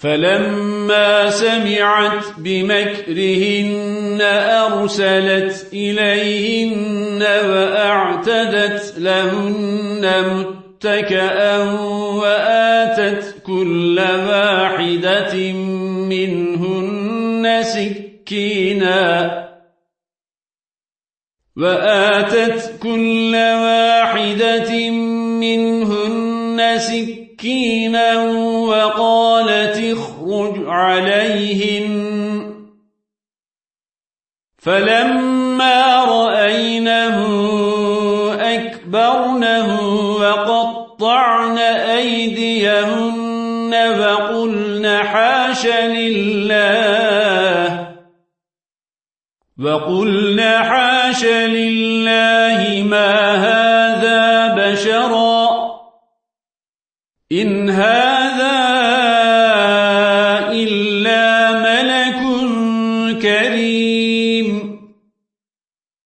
فلما سمعت بمكرهن أرسلت إليهن وأعتدت لهن متكأا وآتت كل واحدة منهن سكينا وآتت كل واحدة منهن سكينا وقالت اخرج عليهن. فلما رأينه أكبرنه وقطعن أيديهن وقلن حاش لله وقلن حاش لله ما هذا بشرا. إن هذا إلا ملك كريم.